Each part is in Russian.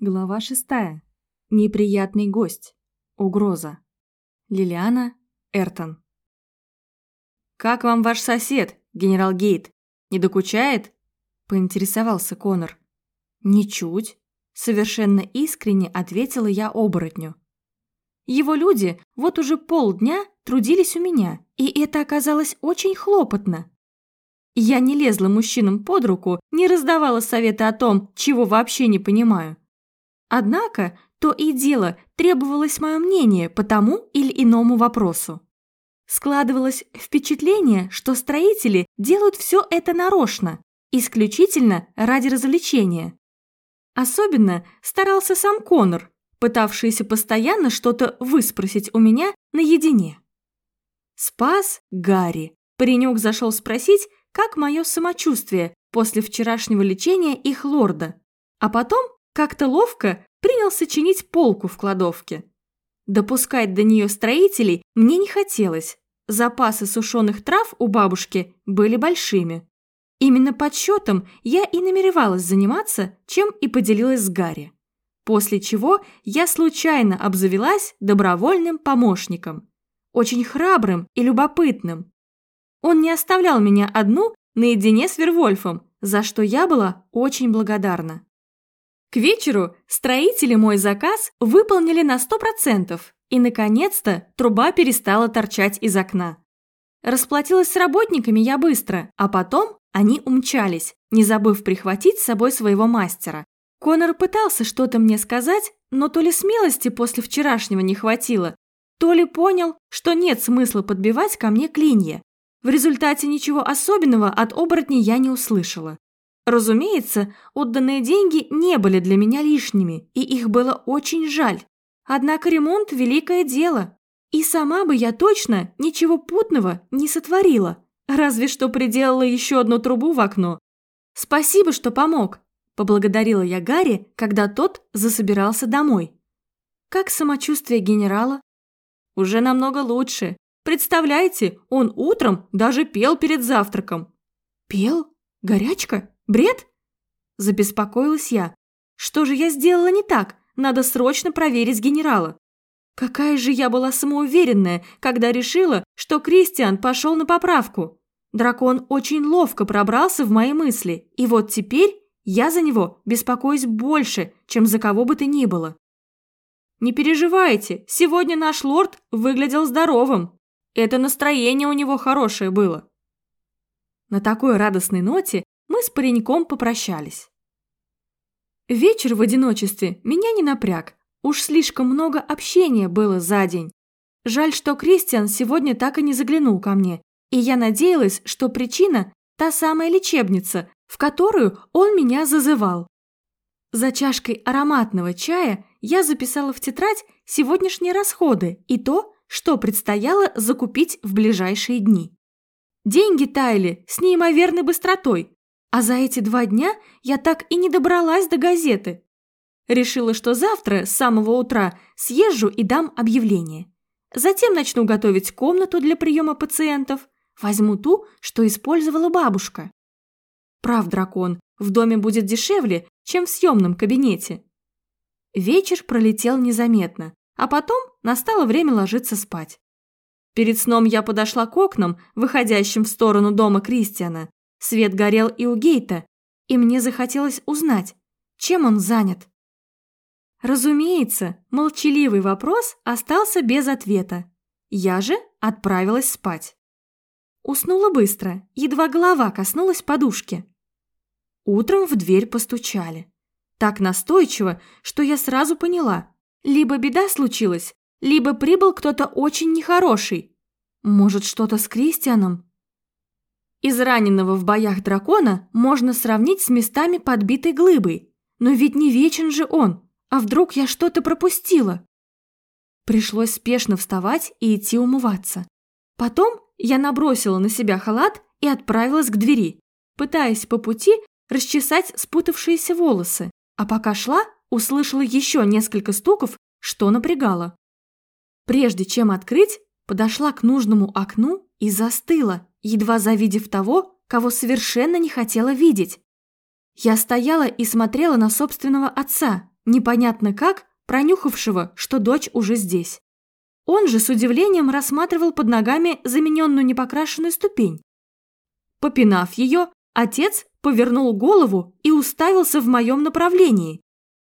Глава шестая. Неприятный гость. Угроза. Лилиана Эртон. «Как вам ваш сосед, генерал Гейт? Не докучает?» – поинтересовался Конор. «Ничуть», – совершенно искренне ответила я оборотню. Его люди вот уже полдня трудились у меня, и это оказалось очень хлопотно. Я не лезла мужчинам под руку, не раздавала советы о том, чего вообще не понимаю. Однако, то и дело требовалось мое мнение по тому или иному вопросу. Складывалось впечатление, что строители делают все это нарочно, исключительно ради развлечения. Особенно старался сам Конор, пытавшийся постоянно что-то выспросить у меня наедине. Спас Гарри. Паренек зашел спросить, как мое самочувствие после вчерашнего лечения их лорда, а потом как-то ловко принялся чинить полку в кладовке. Допускать до нее строителей мне не хотелось. Запасы сушеных трав у бабушки были большими. Именно подсчетом я и намеревалась заниматься, чем и поделилась с Гарри. После чего я случайно обзавелась добровольным помощником. Очень храбрым и любопытным. Он не оставлял меня одну наедине с Вервольфом, за что я была очень благодарна. К вечеру строители мой заказ выполнили на 100%, и, наконец-то, труба перестала торчать из окна. Расплатилась с работниками я быстро, а потом они умчались, не забыв прихватить с собой своего мастера. Конор пытался что-то мне сказать, но то ли смелости после вчерашнего не хватило, то ли понял, что нет смысла подбивать ко мне клинья. В результате ничего особенного от оборотней я не услышала. Разумеется, отданные деньги не были для меня лишними, и их было очень жаль. Однако ремонт – великое дело. И сама бы я точно ничего путного не сотворила, разве что приделала еще одну трубу в окно. Спасибо, что помог, поблагодарила я Гарри, когда тот засобирался домой. Как самочувствие генерала? Уже намного лучше. Представляете, он утром даже пел перед завтраком. Пел? Горячка? Бред? Забеспокоилась я. Что же я сделала не так? Надо срочно проверить генерала. Какая же я была самоуверенная, когда решила, что Кристиан пошел на поправку. Дракон очень ловко пробрался в мои мысли, и вот теперь я за него беспокоюсь больше, чем за кого бы то ни было. Не переживайте, сегодня наш лорд выглядел здоровым. Это настроение у него хорошее было. На такой радостной ноте мы с пареньком попрощались. Вечер в одиночестве меня не напряг. Уж слишком много общения было за день. Жаль, что Кристиан сегодня так и не заглянул ко мне, и я надеялась, что причина – та самая лечебница, в которую он меня зазывал. За чашкой ароматного чая я записала в тетрадь сегодняшние расходы и то, что предстояло закупить в ближайшие дни. Деньги таяли с неимоверной быстротой, а за эти два дня я так и не добралась до газеты. Решила, что завтра с самого утра съезжу и дам объявление. Затем начну готовить комнату для приема пациентов. Возьму ту, что использовала бабушка. Прав дракон, в доме будет дешевле, чем в съемном кабинете. Вечер пролетел незаметно, а потом настало время ложиться спать. Перед сном я подошла к окнам, выходящим в сторону дома Кристиана, Свет горел и у Гейта, и мне захотелось узнать, чем он занят. Разумеется, молчаливый вопрос остался без ответа. Я же отправилась спать. Уснула быстро, едва голова коснулась подушки. Утром в дверь постучали. Так настойчиво, что я сразу поняла. Либо беда случилась, либо прибыл кто-то очень нехороший. Может, что-то с Кристианом? Израненного в боях дракона можно сравнить с местами подбитой глыбой. Но ведь не вечен же он. А вдруг я что-то пропустила? Пришлось спешно вставать и идти умываться. Потом я набросила на себя халат и отправилась к двери, пытаясь по пути расчесать спутавшиеся волосы. А пока шла, услышала еще несколько стуков, что напрягало. Прежде чем открыть, подошла к нужному окну и застыла, едва завидев того, кого совершенно не хотела видеть. Я стояла и смотрела на собственного отца, непонятно как, пронюхавшего, что дочь уже здесь. Он же с удивлением рассматривал под ногами замененную непокрашенную ступень. Попинав ее, отец повернул голову и уставился в моем направлении.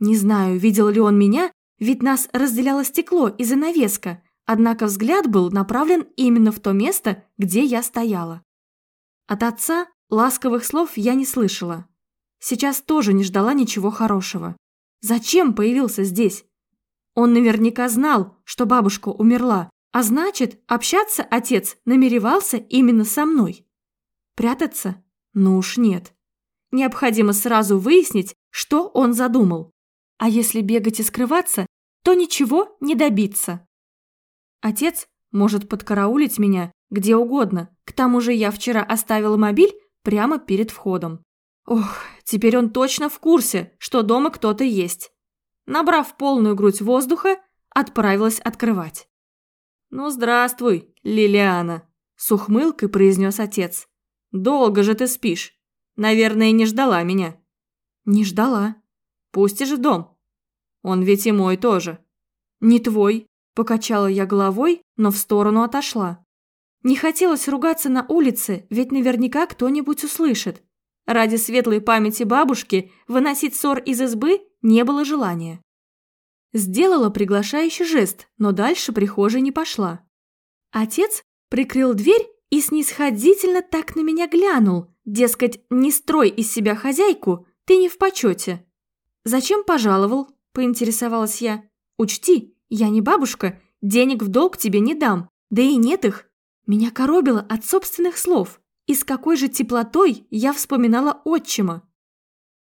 Не знаю, видел ли он меня, ведь нас разделяло стекло и занавеска, однако взгляд был направлен именно в то место, где я стояла. От отца ласковых слов я не слышала. Сейчас тоже не ждала ничего хорошего. Зачем появился здесь? Он наверняка знал, что бабушка умерла, а значит, общаться отец намеревался именно со мной. Прятаться? Ну уж нет. Необходимо сразу выяснить, что он задумал. А если бегать и скрываться, то ничего не добиться. Отец может подкараулить меня где угодно. К тому же я вчера оставила мобиль прямо перед входом. Ох, теперь он точно в курсе, что дома кто-то есть набрав полную грудь воздуха, отправилась открывать. «Ну, здравствуй, Лилиана», – с ухмылкой произнес отец. «Долго же ты спишь. Наверное, не ждала меня». «Не ждала. Пустишь в дом. Он ведь и мой тоже». «Не твой», – покачала я головой, но в сторону отошла. Не хотелось ругаться на улице, ведь наверняка кто-нибудь услышит. Ради светлой памяти бабушки выносить ссор из избы не было желания. Сделала приглашающий жест, но дальше прихожей не пошла. Отец прикрыл дверь и снисходительно так на меня глянул, дескать, не строй из себя хозяйку, ты не в почете. «Зачем пожаловал?» – поинтересовалась я. «Учти, я не бабушка, денег в долг тебе не дам, да и нет их». Меня коробило от собственных слов, и с какой же теплотой я вспоминала отчима.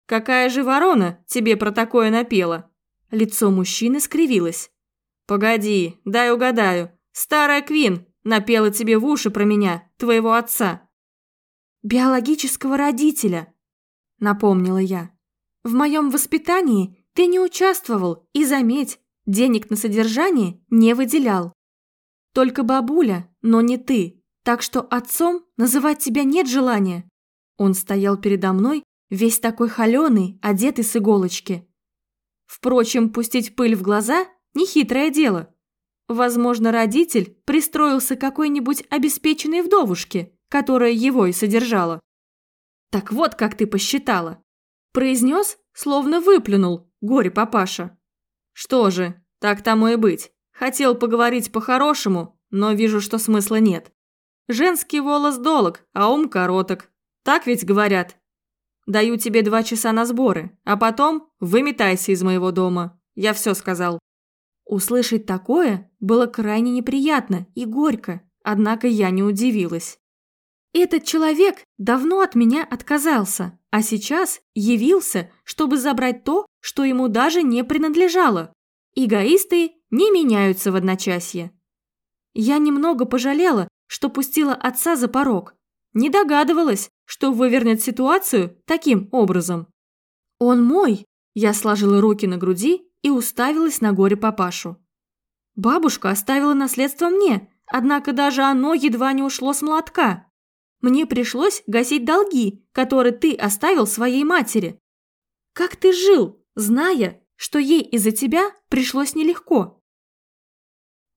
«Какая же ворона тебе про такое напела?» Лицо мужчины скривилось. «Погоди, дай угадаю. Старая Квин напела тебе в уши про меня, твоего отца». «Биологического родителя», — напомнила я. «В моем воспитании ты не участвовал и, заметь, денег на содержание не выделял. Только бабуля, но не ты, так что отцом называть тебя нет желания». Он стоял передо мной весь такой холеный, одетый с иголочки. Впрочем, пустить пыль в глаза – нехитрое дело. Возможно, родитель пристроился какой-нибудь обеспеченной вдовушке, которая его и содержала. «Так вот, как ты посчитала!» Произнес, словно выплюнул, горе-папаша. «Что же, так тому и быть. Хотел поговорить по-хорошему, но вижу, что смысла нет. Женский волос долг, а ум короток. Так ведь говорят, Даю тебе два часа на сборы, а потом выметайся из моего дома. Я все сказал». Услышать такое было крайне неприятно и горько, однако я не удивилась. Этот человек давно от меня отказался, а сейчас явился, чтобы забрать то, что ему даже не принадлежало. Эгоисты не меняются в одночасье. Я немного пожалела, что пустила отца за порог. Не догадывалась, что вывернет ситуацию таким образом. «Он мой!» Я сложила руки на груди и уставилась на горе папашу. Бабушка оставила наследство мне, однако даже оно едва не ушло с молотка. Мне пришлось гасить долги, которые ты оставил своей матери. Как ты жил, зная, что ей из-за тебя пришлось нелегко?»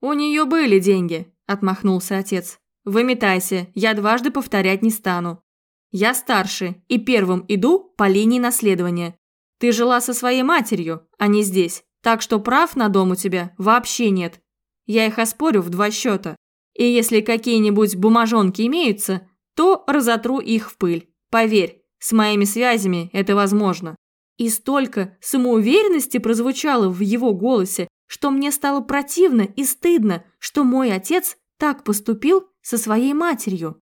«У нее были деньги», – отмахнулся отец. «Выметайся, я дважды повторять не стану. Я старше и первым иду по линии наследования. Ты жила со своей матерью, а не здесь, так что прав на дом у тебя вообще нет. Я их оспорю в два счета. И если какие-нибудь бумажонки имеются, то разотру их в пыль. Поверь, с моими связями это возможно. И столько самоуверенности прозвучало в его голосе, что мне стало противно и стыдно, что мой отец так поступил со своей матерью.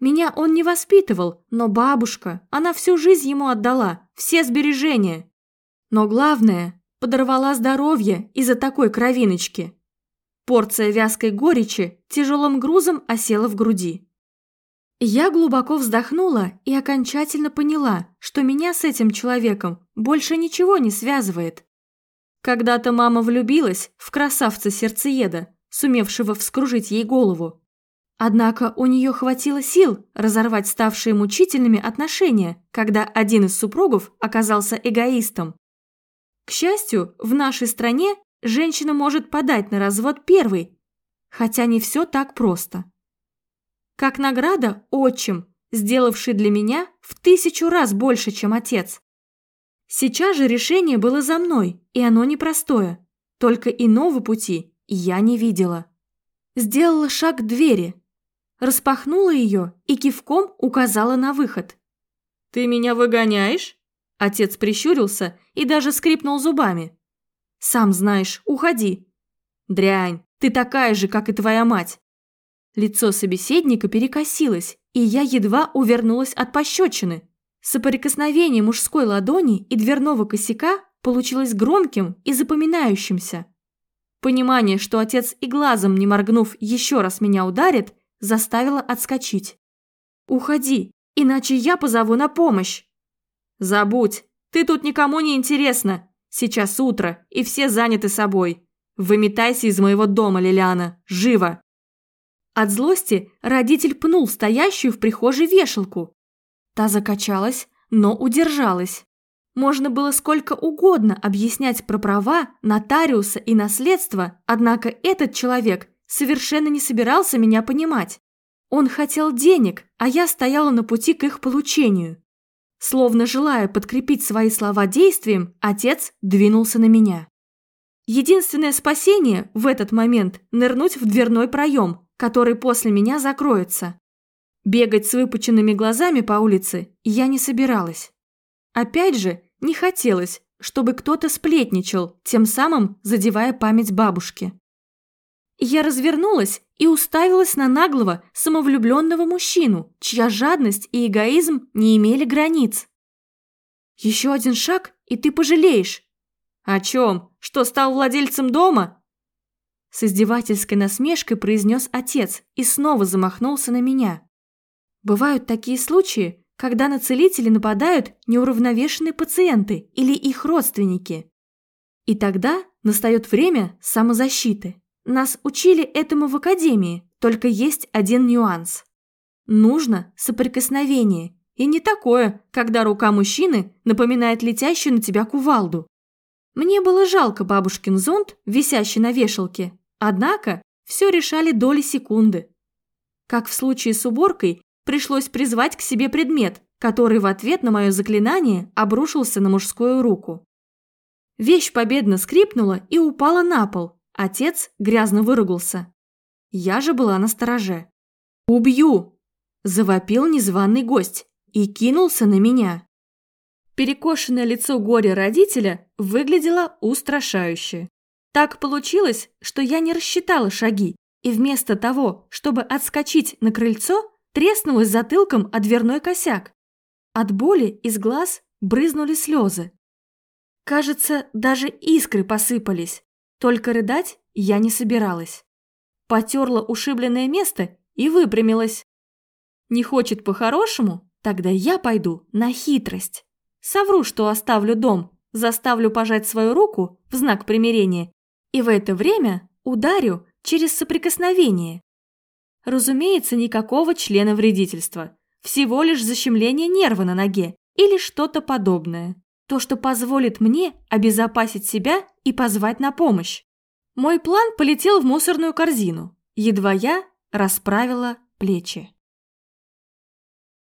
Меня он не воспитывал, но бабушка, она всю жизнь ему отдала, все сбережения. Но главное, подорвала здоровье из-за такой кровиночки. Порция вязкой горечи тяжелым грузом осела в груди. Я глубоко вздохнула и окончательно поняла, что меня с этим человеком больше ничего не связывает. Когда-то мама влюбилась в красавца-сердцееда, сумевшего вскружить ей голову. Однако у нее хватило сил разорвать ставшие мучительными отношения, когда один из супругов оказался эгоистом. К счастью, в нашей стране женщина может подать на развод первой, хотя не все так просто. Как награда отчим, сделавший для меня в тысячу раз больше, чем отец. Сейчас же решение было за мной, и оно непростое. Только иного пути я не видела. Сделала шаг к двери, распахнула ее и кивком указала на выход. «Ты меня выгоняешь?» Отец прищурился и даже скрипнул зубами. «Сам знаешь, уходи». «Дрянь, ты такая же, как и твоя мать». Лицо собеседника перекосилось, и я едва увернулась от пощечины. Соприкосновение мужской ладони и дверного косяка получилось громким и запоминающимся. Понимание, что отец и глазом не моргнув еще раз меня ударит, заставило отскочить. «Уходи, иначе я позову на помощь!» «Забудь, ты тут никому не интересна. Сейчас утро, и все заняты собой. Выметайся из моего дома, Лилиана, живо!» От злости родитель пнул стоящую в прихожей вешалку. Та закачалась, но удержалась. Можно было сколько угодно объяснять про права, нотариуса и наследство, однако этот человек совершенно не собирался меня понимать. Он хотел денег, а я стояла на пути к их получению. Словно желая подкрепить свои слова действием, отец двинулся на меня. Единственное спасение в этот момент – нырнуть в дверной проем, который после меня закроется. Бегать с выпученными глазами по улице я не собиралась. Опять же, не хотелось, чтобы кто-то сплетничал, тем самым задевая память бабушки. Я развернулась и уставилась на наглого, самовлюбленного мужчину, чья жадность и эгоизм не имели границ. «Еще один шаг, и ты пожалеешь». «О чем? Что, стал владельцем дома?» С издевательской насмешкой произнес отец и снова замахнулся на меня. Бывают такие случаи, когда на целителей нападают неуравновешенные пациенты или их родственники. И тогда настает время самозащиты. Нас учили этому в академии, только есть один нюанс. Нужно соприкосновение, и не такое, когда рука мужчины напоминает летящую на тебя кувалду. Мне было жалко бабушкин зонт, висящий на вешалке, однако все решали доли секунды. Как в случае с уборкой, пришлось призвать к себе предмет, который в ответ на мое заклинание обрушился на мужскую руку. Вещь победно скрипнула и упала на пол. Отец грязно выругался. Я же была на стороже. «Убью!» – завопил незваный гость и кинулся на меня. Перекошенное лицо горя родителя выглядело устрашающе. Так получилось, что я не рассчитала шаги, и вместо того, чтобы отскочить на крыльцо, треснулась затылком о дверной косяк. От боли из глаз брызнули слезы. Кажется, даже искры посыпались, только рыдать я не собиралась. Потерла ушибленное место и выпрямилась. Не хочет по-хорошему? Тогда я пойду на хитрость. Совру, что оставлю дом, заставлю пожать свою руку в знак примирения и в это время ударю через соприкосновение. Разумеется, никакого члена вредительства, всего лишь защемление нерва на ноге или что-то подобное. То, что позволит мне обезопасить себя и позвать на помощь. Мой план полетел в мусорную корзину, едва я расправила плечи.